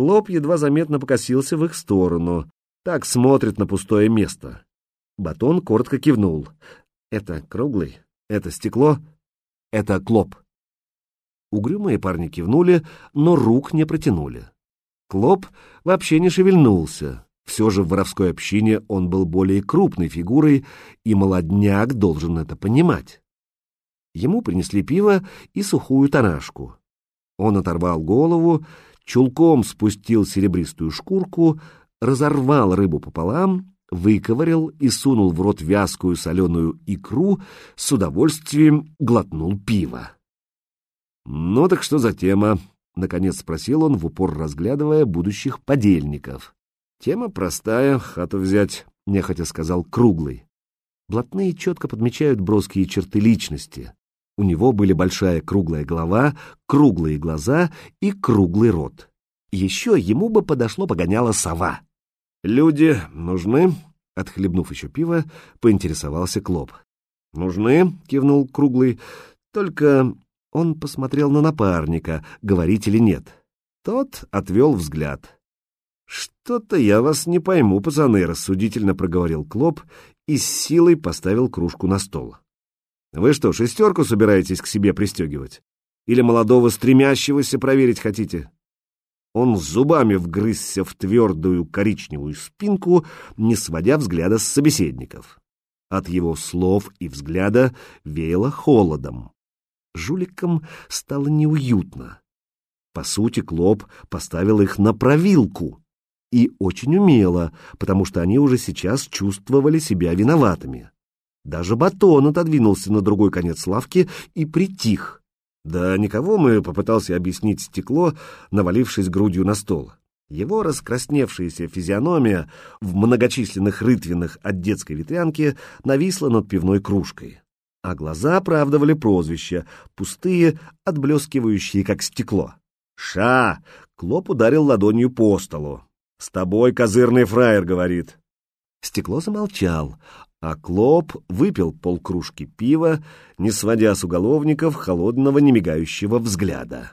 Клоп едва заметно покосился в их сторону. Так смотрит на пустое место. Батон коротко кивнул. «Это круглый? Это стекло? Это Клоп». Угрюмые парни кивнули, но рук не протянули. Клоп вообще не шевельнулся. Все же в воровской общине он был более крупной фигурой, и молодняк должен это понимать. Ему принесли пиво и сухую тарашку. Он оторвал голову, чулком спустил серебристую шкурку, разорвал рыбу пополам, выковырял и сунул в рот вязкую соленую икру, с удовольствием глотнул пиво. «Ну так что за тема?» — наконец спросил он, в упор разглядывая будущих подельников. «Тема простая, хату взять», — нехотя сказал Круглый. Блатные четко подмечают броские черты личности. У него были большая круглая голова, круглые глаза и круглый рот. Еще ему бы подошло погоняла сова. «Люди нужны?» — отхлебнув еще пиво, поинтересовался Клоп. «Нужны?» — кивнул Круглый. «Только он посмотрел на напарника, говорить или нет. Тот отвел взгляд. «Что-то я вас не пойму, пацаны», — рассудительно проговорил Клоп и с силой поставил кружку на стол. «Вы что, шестерку собираетесь к себе пристегивать? Или молодого стремящегося проверить хотите?» Он зубами вгрызся в твердую коричневую спинку, не сводя взгляда с собеседников. От его слов и взгляда веяло холодом жуликам стало неуютно. По сути, Клоп поставил их на провилку. И очень умело, потому что они уже сейчас чувствовали себя виноватыми. Даже батон отодвинулся на другой конец лавки и притих. Да никого мы попытался объяснить стекло, навалившись грудью на стол. Его раскрасневшаяся физиономия в многочисленных рытвинах от детской ветрянки нависла над пивной кружкой а глаза оправдывали прозвища, пустые, отблескивающие, как стекло. «Ша!» — Клоп ударил ладонью по столу. «С тобой козырный фраер», — говорит. Стекло замолчал, а Клоп выпил полкружки пива, не сводя с уголовников холодного немигающего взгляда.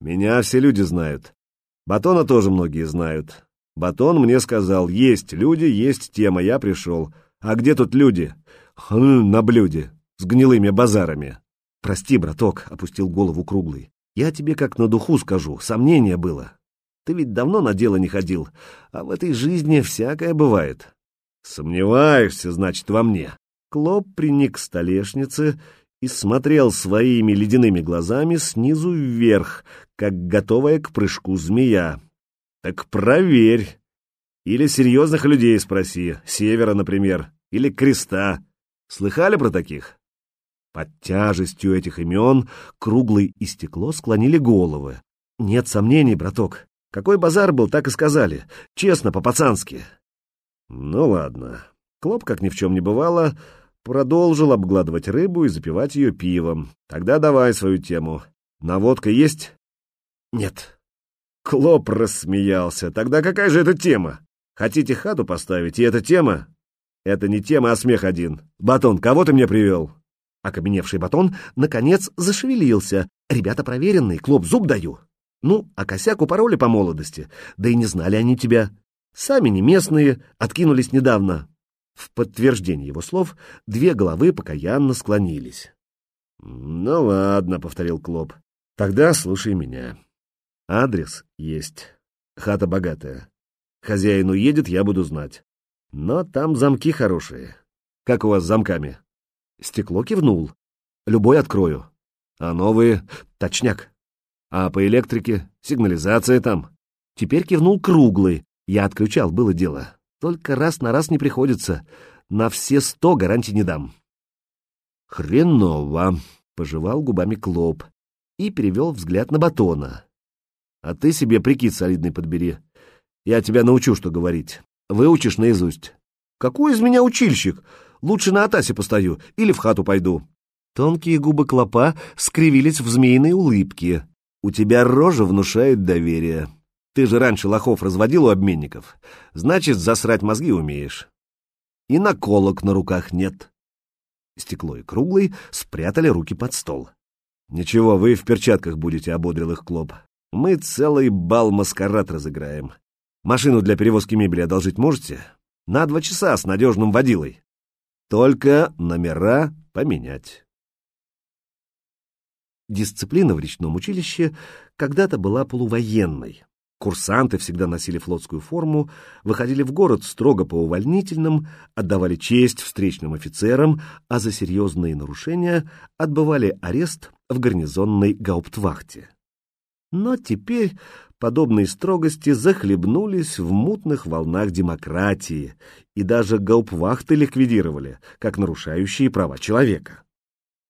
«Меня все люди знают. Батона тоже многие знают. Батон мне сказал, есть люди, есть тема, я пришел. А где тут люди? Хм, на блюде с гнилыми базарами. Прости, браток, опустил голову круглый. Я тебе как на духу скажу, сомнение было. Ты ведь давно на дело не ходил, а в этой жизни всякое бывает. Сомневаешься, значит, во мне. Клоп приник к столешнице и смотрел своими ледяными глазами снизу вверх, как готовая к прыжку змея. Так проверь. Или серьезных людей спроси, Севера, например, или Креста. Слыхали про таких? Под тяжестью этих имен круглый и стекло склонили головы. Нет сомнений, браток. Какой базар был, так и сказали. Честно, по-пацански. Ну ладно. Клоп, как ни в чем не бывало, продолжил обгладывать рыбу и запивать ее пивом. Тогда давай свою тему. Наводка есть? Нет. Клоп рассмеялся. Тогда какая же это тема? Хотите хату поставить, и эта тема? Это не тема, а смех один. Батон, кого ты мне привел? Окаменевший батон, наконец, зашевелился. Ребята проверенные, клоп зуб даю. Ну, а косяк упороли по молодости. Да и не знали они тебя. Сами не местные, откинулись недавно. В подтверждение его слов две головы покаянно склонились. «Ну ладно», — повторил Клоп. «Тогда слушай меня. Адрес есть. Хата богатая. Хозяин уедет, я буду знать. Но там замки хорошие. Как у вас с замками?» Стекло кивнул. Любой открою. А новые — точняк. А по электрике — сигнализация там. Теперь кивнул круглый. Я отключал, было дело. Только раз на раз не приходится. На все сто гарантий не дам. Хреново, — пожевал губами Клоп и перевел взгляд на Батона. А ты себе прикид солидный подбери. Я тебя научу, что говорить. Выучишь наизусть. Какой из меня учильщик? Лучше на Атасе постою или в хату пойду». Тонкие губы клопа скривились в змеиной улыбке. «У тебя рожа внушает доверие. Ты же раньше лохов разводил у обменников. Значит, засрать мозги умеешь. И наколок на руках нет». Стекло и круглый спрятали руки под стол. «Ничего, вы в перчатках будете», — ободрил их Клоп. Мы целый бал-маскарад разыграем. Машину для перевозки мебели одолжить можете? На два часа с надежным водилой. Только номера поменять. Дисциплина в речном училище когда-то была полувоенной. Курсанты всегда носили флотскую форму, выходили в город строго по увольнительным, отдавали честь встречным офицерам, а за серьезные нарушения отбывали арест в гарнизонной гауптвахте. Но теперь подобные строгости захлебнулись в мутных волнах демократии, и даже гауптвахты ликвидировали, как нарушающие права человека.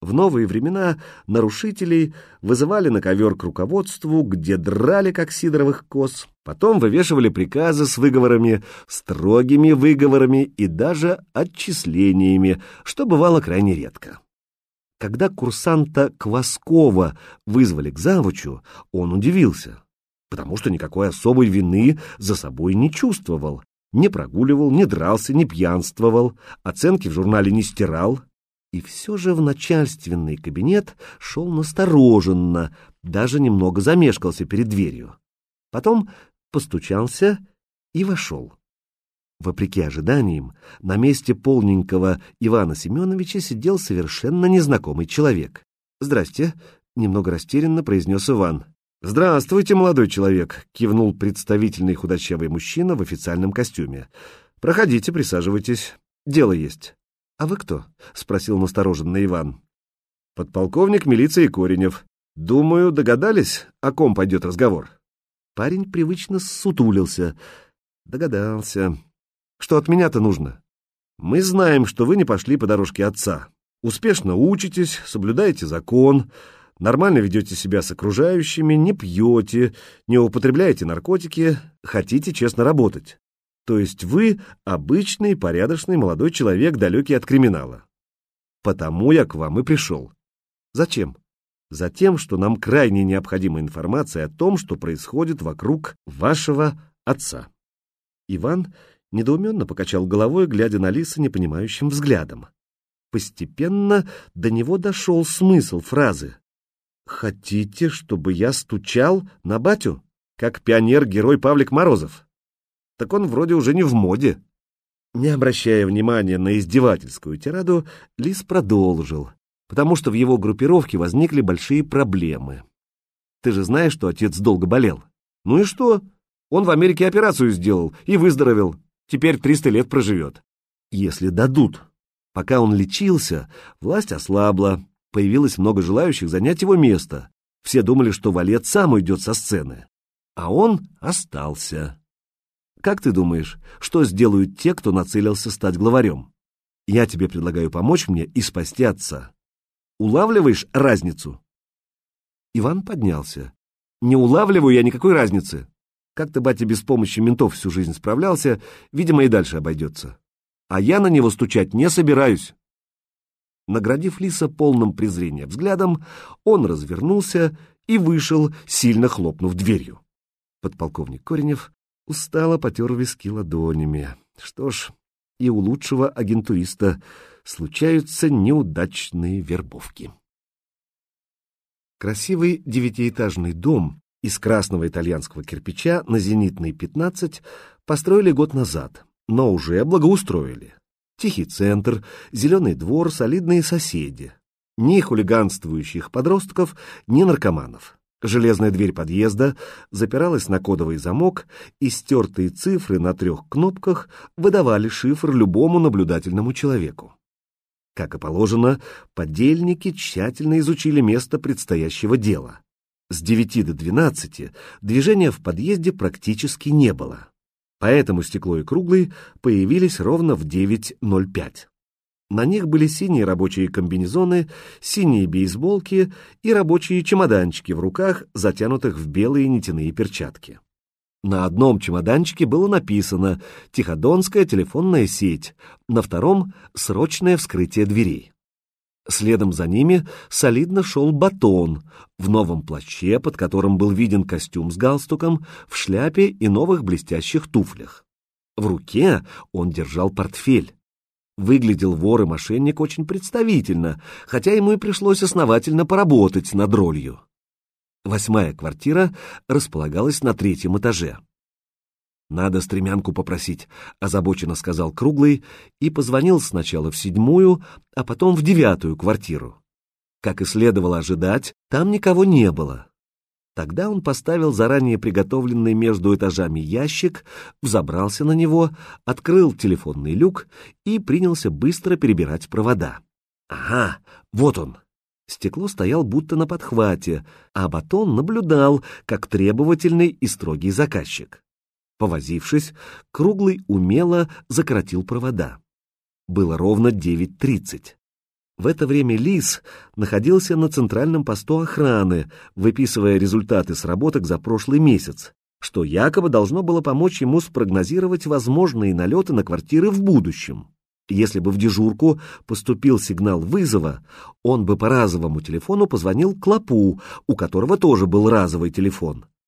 В новые времена нарушителей вызывали на ковер к руководству, где драли, как сидоровых коз, потом вывешивали приказы с выговорами, строгими выговорами и даже отчислениями, что бывало крайне редко. Когда курсанта Кваскова вызвали к завучу, он удивился, потому что никакой особой вины за собой не чувствовал, не прогуливал, не дрался, не пьянствовал, оценки в журнале не стирал, и все же в начальственный кабинет шел настороженно, даже немного замешкался перед дверью. Потом постучался и вошел. Вопреки ожиданиям, на месте полненького Ивана Семеновича сидел совершенно незнакомый человек. «Здрасте», — немного растерянно произнес Иван. «Здравствуйте, молодой человек», — кивнул представительный худощавый мужчина в официальном костюме. «Проходите, присаживайтесь. Дело есть». «А вы кто?» — спросил настороженный Иван. «Подполковник милиции Коренев. Думаю, догадались, о ком пойдет разговор?» Парень привычно сутулился. Догадался. «Что от меня-то нужно?» «Мы знаем, что вы не пошли по дорожке отца. Успешно учитесь, соблюдаете закон, нормально ведете себя с окружающими, не пьете, не употребляете наркотики, хотите честно работать. То есть вы обычный, порядочный молодой человек, далекий от криминала. Потому я к вам и пришел. Зачем? Затем, что нам крайне необходима информация о том, что происходит вокруг вашего отца. Иван недоуменно покачал головой, глядя на Лиса непонимающим взглядом. Постепенно до него дошел смысл фразы. «Хотите, чтобы я стучал на батю, как пионер-герой Павлик Морозов?» Так он вроде уже не в моде. Не обращая внимания на издевательскую тираду, Лис продолжил, потому что в его группировке возникли большие проблемы. Ты же знаешь, что отец долго болел. Ну и что? Он в Америке операцию сделал и выздоровел. Теперь 300 лет проживет. Если дадут. Пока он лечился, власть ослабла, появилось много желающих занять его место. Все думали, что Валет сам уйдет со сцены. А он остался. Как ты думаешь, что сделают те, кто нацелился стать главарем? Я тебе предлагаю помочь мне и спасти отца. Улавливаешь разницу?» Иван поднялся. «Не улавливаю я никакой разницы. Как-то батя без помощи ментов всю жизнь справлялся, видимо, и дальше обойдется. А я на него стучать не собираюсь». Наградив Лиса полным презрения взглядом, он развернулся и вышел, сильно хлопнув дверью. Подполковник Коренев устало потер виски ладонями. Что ж, и у лучшего агентуриста случаются неудачные вербовки. Красивый девятиэтажный дом из красного итальянского кирпича на Зенитной 15 построили год назад, но уже благоустроили. Тихий центр, зеленый двор, солидные соседи. Ни хулиганствующих подростков, ни наркоманов. Железная дверь подъезда запиралась на кодовый замок, и стертые цифры на трех кнопках выдавали шифр любому наблюдательному человеку. Как и положено, подельники тщательно изучили место предстоящего дела. С 9 до 12 движения в подъезде практически не было. Поэтому стекло и круглый появились ровно в 9.05. На них были синие рабочие комбинезоны, синие бейсболки и рабочие чемоданчики в руках, затянутых в белые нитяные перчатки. На одном чемоданчике было написано «Тиходонская телефонная сеть», на втором «Срочное вскрытие дверей». Следом за ними солидно шел батон в новом плаще, под которым был виден костюм с галстуком, в шляпе и новых блестящих туфлях. В руке он держал портфель. Выглядел вор и мошенник очень представительно, хотя ему и пришлось основательно поработать над ролью. Восьмая квартира располагалась на третьем этаже. «Надо стремянку попросить», — озабоченно сказал Круглый и позвонил сначала в седьмую, а потом в девятую квартиру. Как и следовало ожидать, там никого не было. Тогда он поставил заранее приготовленный между этажами ящик, взобрался на него, открыл телефонный люк и принялся быстро перебирать провода. Ага, вот он. Стекло стоял будто на подхвате, а батон наблюдал, как требовательный и строгий заказчик. Повозившись, Круглый умело закоротил провода. Было ровно 9.30. В это время Лис находился на центральном посту охраны, выписывая результаты сработок за прошлый месяц, что якобы должно было помочь ему спрогнозировать возможные налеты на квартиры в будущем. Если бы в дежурку поступил сигнал вызова, он бы по разовому телефону позвонил Клопу, у которого тоже был разовый телефон.